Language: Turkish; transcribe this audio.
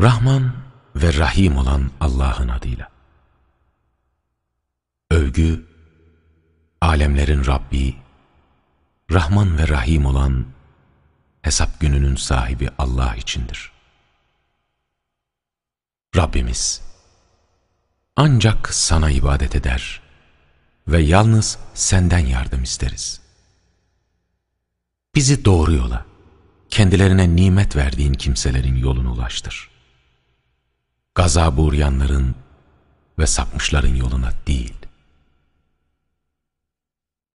Rahman ve Rahim olan Allah'ın adıyla. Övgü, alemlerin Rabbi, Rahman ve Rahim olan hesap gününün sahibi Allah içindir. Rabbimiz, ancak sana ibadet eder ve yalnız senden yardım isteriz. Bizi doğru yola, kendilerine nimet verdiğin kimselerin yolunu ulaştır. Gazabı uğrayanların ve sapmışların yoluna değil.